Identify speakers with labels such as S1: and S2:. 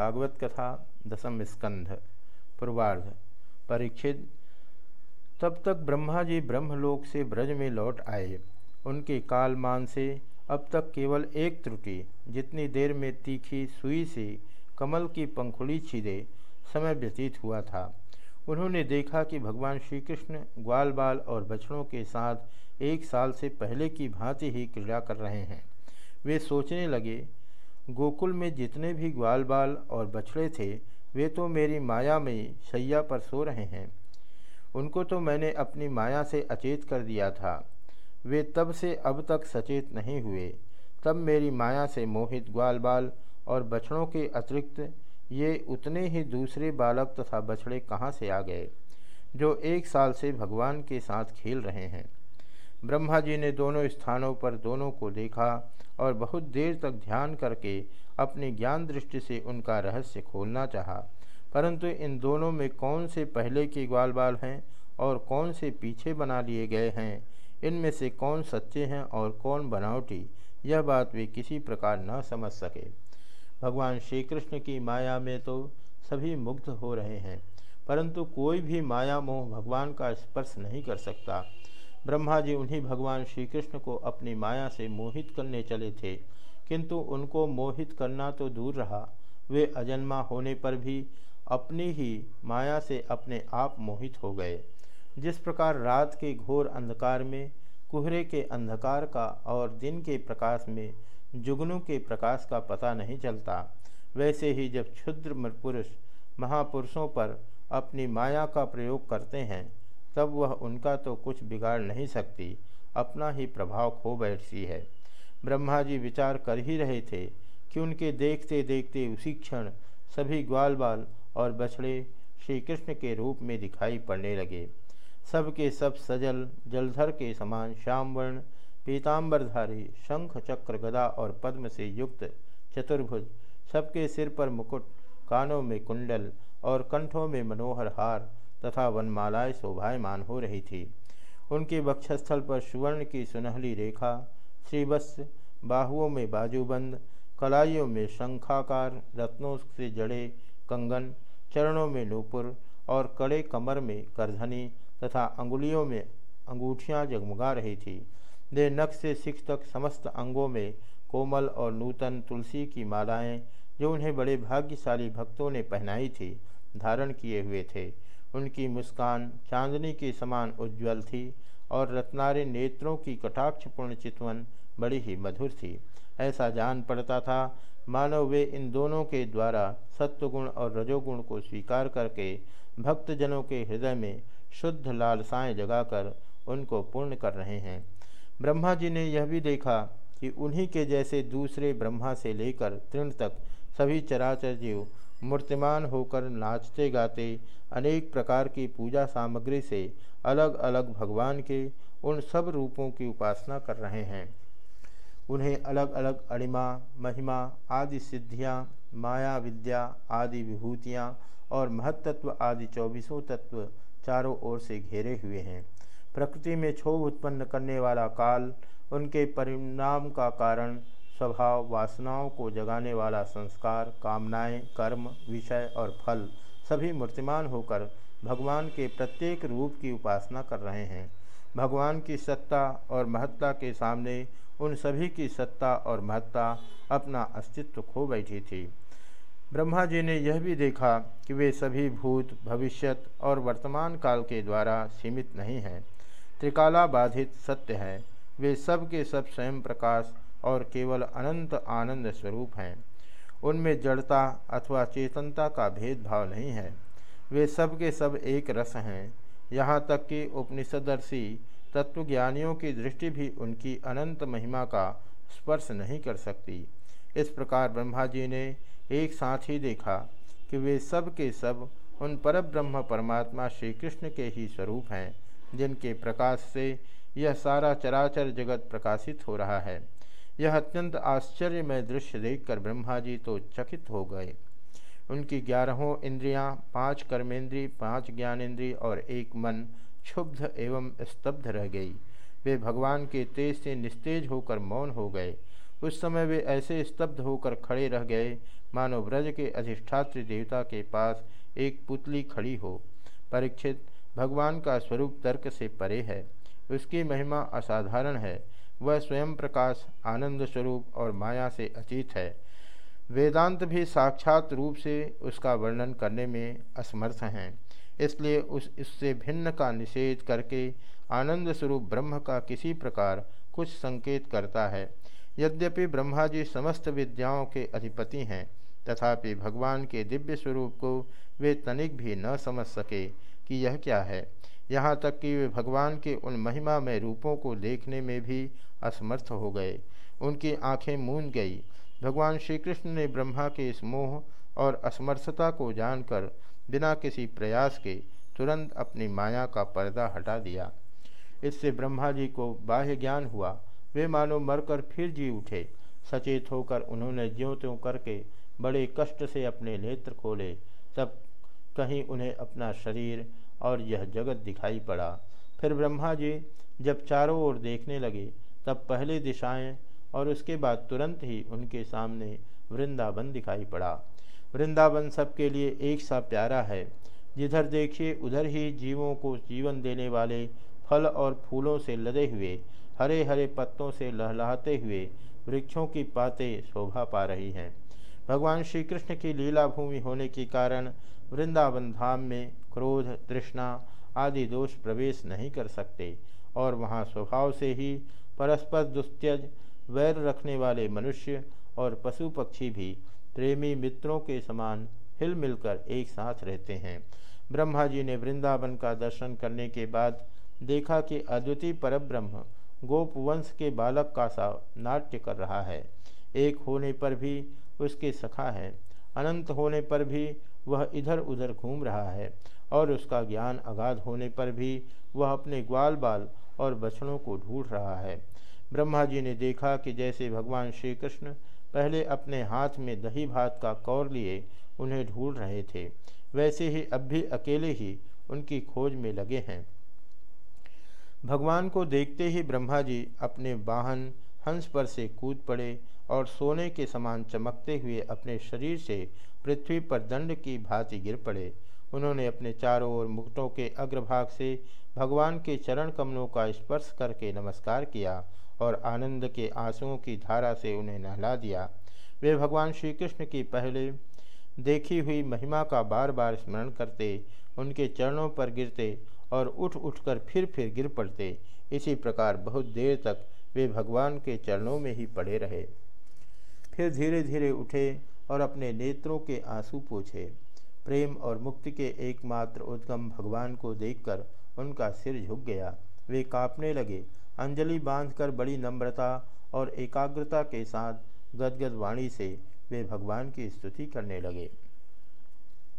S1: भागवत कथा दसम स्कंध, पूर्वार्ध, परीक्षित। तब तक ब्रह्मा जी ब्रह्मलोक से ब्रज में लौट आए। उनके कालमान से अब तक केवल एक त्रुटि, जितनी देर में तीखी सुई से कमल की पंखुड़ी छीदे, समय व्यतीत हुआ था। उन्होंने देखा कि भगवान श्री कृष्ण ग्वाल बाल और बछड़ों के साथ एक साल से पहले की भांति ही क्रीड़ा कर रहे हैं। वे सोचने लगे गोकुल में जितने भी ग्वाल बाल और बछड़े थे, वे तो मेरी माया में शैया पर सो रहे हैं। उनको तो मैंने अपनी माया से अचेत कर दिया था। वे तब से अब तक सचेत नहीं हुए। तब मेरी माया से मोहित ग्वाल बाल और बछड़ों के अतिरिक्त ये उतने ही दूसरे बालक तथा बछड़े कहाँ से आ गए, जो एक साल से भगवान के साथ खेल रहे हैं। ब्रह्मा जी ने दोनों स्थानों पर दोनों को देखा और बहुत देर तक ध्यान करके अपनी ज्ञान दृष्टि से उनका रहस्य खोलना चाहा। परंतु इन दोनों में कौन से पहले के ग्वाल बाल हैं और कौन से पीछे बना लिए गए हैं? इनमें से कौन सच्चे हैं और कौन बनावटी? यह बात वे किसी प्रकार न समझ सके। भगवान श्री कृष्ण की माया में तो सभी मुग्ध हो रहे हैं, परंतु कोई भी माया मोह भगवान का स्पर्श नहीं कर सकता। ब्रह्मा जी उन्हीं भगवान श्री कृष्ण को अपनी माया से मोहित करने चले थे, किंतु उनको मोहित करना तो दूर रहा। वे अजन्मा होने पर भी अपनी ही माया से अपने आप मोहित हो गए। जिस प्रकार रात के घोर अंधकार में, कुहरे के अंधकार का और दिन के प्रकाश में, जुगनू के प्रकाश का पता नहीं चलता, वैसे ही जब क्षुद्र पुरुष महापुरुषों पर अपनी माया का प्रयोग करते हैं तब वह उनका तो कुछ बिगाड़ नहीं सकती, अपना ही प्रभाव खो बैठती है। ब्रह्मा जी विचार कर ही रहे थे कि उनके देखते देखते उसी क्षण सभी ग्वाल बाल और बछड़े श्री कृष्ण के रूप में दिखाई पड़ने लगे। सब के सब सजल, जलधर के समान श्याम वर्ण पीताम्बरधारी शंख, चक्र, गदा और पद्म से युक्त चतुर्भुज, सबके सिर पर मुकुट, कानों में कुंडल और कंठों में मनोहर हार तथा वनमालाएँ शोभायमान हो रही थी। उनके वक्षस्थल पर सुवर्ण की सुनहली रेखा, श्रीवत्स, बाहुओं में बाजूबंद, कलाइयों में शंखाकार, रत्नों से जड़े कंगन, चरणों में नूपुर और कड़े कमर में करधनी तथा अंगुलियों में अंगूठियाँ जगमगा रही थी। दे नख से सिख तक समस्त अंगों में कोमल और नूतन तुलसी की मालाएँ, जो उन्हें बड़े भाग्यशाली भक्तों ने पहनाई थी, धारण किए हुए थे। उनकी मुस्कान चांदनी के समान उज्ज्वल थी और रत्नारे नेत्रों की कटाक्षपूर्ण चितवन बड़ी ही मधुर थी। ऐसा जान पड़ता था, मानव वे इन दोनों के द्वारा सत्वगुण और रजोगुण को स्वीकार करके भक्तजनों के हृदय में शुद्ध लालसाएँ जगाकर उनको पूर्ण कर रहे हैं। ब्रह्मा जी ने यह भी देखा कि उन्हीं के जैसे दूसरे ब्रह्मा से लेकर तृण तक सभी चराचर जीव मूर्तिमान होकर नाचते गाते अनेक प्रकार की पूजा सामग्री से अलग अलग भगवान के उन सब रूपों की उपासना कर रहे हैं। उन्हें अलग अलग अणिमा, महिमा आदि सिद्धियाँ, माया विद्या आदि विभूतियाँ और महत्त्व आदि चौबीसों तत्व चारों ओर से घेरे हुए हैं। प्रकृति में क्षोभ उत्पन्न करने वाला काल उनके परिणाम का कारण स्वभाव वासनाओं को जगाने वाला संस्कार, कामनाएँ, कर्म, विषय और फल सभी मूर्तिमान होकर भगवान के प्रत्येक रूप की उपासना कर रहे हैं। भगवान की सत्ता और महत्ता के सामने उन सभी की सत्ता और महत्ता अपना अस्तित्व खो बैठी थी। ब्रह्मा जी ने यह भी देखा कि वे सभी भूत, भविष्यत और वर्तमान काल के द्वारा सीमित नहीं हैं। त्रिकाला बाधित सत्य हैं। वे सब के सब स्वयं प्रकाश और केवल अनंत आनंद स्वरूप हैं। उनमें जड़ता अथवा चेतनता का भेदभाव नहीं है। वे सब के सब एक रस हैं। यहाँ तक कि उपनिषदर्शी तत्वज्ञानियों की दृष्टि भी उनकी अनंत महिमा का स्पर्श नहीं कर सकती। इस प्रकार ब्रह्मा जी ने एक साथ ही देखा कि वे सब के सब उन पर ब्रह्म परमात्मा श्री कृष्ण के ही स्वरूप हैं, जिनके प्रकाश से यह सारा चराचर जगत प्रकाशित हो रहा है। यह अत्यंत आश्चर्यमय दृश्य देखकर ब्रह्मा जी तो चकित हो गए। उनकी ग्यारहों इंद्रियाँ, पाँच कर्मेंद्री पाँच ज्ञानेन्द्रिय और एक मन क्षुब्ध एवं स्तब्ध रह गई। वे भगवान के तेज से निस्तेज होकर मौन हो गए। उस समय वे ऐसे स्तब्ध होकर खड़े रह गए मानो व्रज के अधिष्ठात्र देवता के पास एक पुतली खड़ी हो। परीक्षित भगवान का स्वरूप तर्क से परे है। उसकी महिमा असाधारण है। वह स्वयं प्रकाश, आनंद स्वरूप और माया से अतीत है। वेदांत भी साक्षात रूप से उसका वर्णन करने में असमर्थ हैं। इसलिए उस, इससे भिन्न का निषेध करके आनंद स्वरूप ब्रह्म का किसी प्रकार कुछ संकेत करता है। यद्यपि ब्रह्मा जी समस्त विद्याओं के अधिपति हैं, तथापि भगवान के दिव्य स्वरूप को वे तनिक भी न समझ सके कि यह क्या है। यहाँ तक कि वे भगवान के उन महिमा में रूपों को देखने में भी असमर्थ हो गए। उनकी आँखें मूंद गई। भगवान श्री कृष्ण ने ब्रह्मा के इस मोह और असमर्थता को जानकर बिना किसी प्रयास के तुरंत अपनी माया का पर्दा हटा दिया। इससे ब्रह्मा जी को बाह्य ज्ञान हुआ। वे मानो मरकर फिर जी उठे। सचेत होकर उन्होंने ज्यों त्यों करके बड़े कष्ट से अपने नेत्र खोले। तब कहीं उन्हें अपना शरीर और यह जगत दिखाई पड़ा। फिर ब्रह्मा जी जब चारों ओर देखने लगे, तब पहले दिशाएँ और उसके बाद तुरंत ही उनके सामने वृंदावन दिखाई पड़ा। वृंदावन सबके लिए एक सा प्यारा है। जिधर देखिए, उधर ही जीवों को जीवन देने वाले फल और फूलों से लदे हुए हरे हरे पत्तों से लहलाते हुए वृक्षों की पातें शोभा पा रही हैं। भगवान श्री कृष्ण की लीला भूमि होने के कारण वृंदावन धाम में क्रोध, तृष्णा आदि दोष प्रवेश नहीं कर सकते, और वहाँ स्वभाव से ही परस्पर दुस्त्यज, वैर रखने वाले मनुष्य और पशु पक्षी भी प्रेमी मित्रों के समान हिल मिलकर एक साथ रहते हैं। ब्रह्मा जी ने वृंदावन का दर्शन करने के बाद देखा कि अद्वितीय परब्रह्म गोप वंश के बालक का सा नाट्य कर रहा है। एक होने पर भी उसके सखा है। अनंत होने पर भी वह इधर उधर घूम रहा है और उसका ज्ञान अगाध होने पर भी वह अपने ग्वाल बाल और बछड़ों को ढूंढ रहा है। ब्रह्मा जी ने देखा कि जैसे भगवान श्री कृष्ण पहले अपने हाथ में दही भात का कौर लिए उन्हें ढूंढ रहे थे, वैसे ही अब भी अकेले ही उनकी खोज में लगे हैं। भगवान को देखते ही ब्रह्मा जी अपने वाहन हंस पर से कूद पड़े और सोने के समान चमकते हुए अपने शरीर से पृथ्वी पर दंड की भांति गिर पड़े। उन्होंने अपने चारों ओर मुकुटों के अग्रभाग से भगवान के चरण कमलों का स्पर्श करके नमस्कार किया और आनंद के आंसुओं की धारा से उन्हें नहला दिया। वे भगवान श्री कृष्ण की पहले देखी हुई महिमा का बार बार स्मरण करते, उनके चरणों पर गिरते और उठ उठकर फिर फिर गिर पड़ते। इसी प्रकार बहुत देर तक वे भगवान के चरणों में ही पड़े रहे। फिर धीरे धीरे उठे और अपने नेत्रों के आँसू पूछे। प्रेम और मुक्ति के एकमात्र उद्गम भगवान को देखकर उनका सिर झुक गया। वे कांपने लगे। अंजलि बांधकर बड़ी नम्रता और एकाग्रता के साथ गदगद वाणी से वे भगवान की स्तुति करने लगे।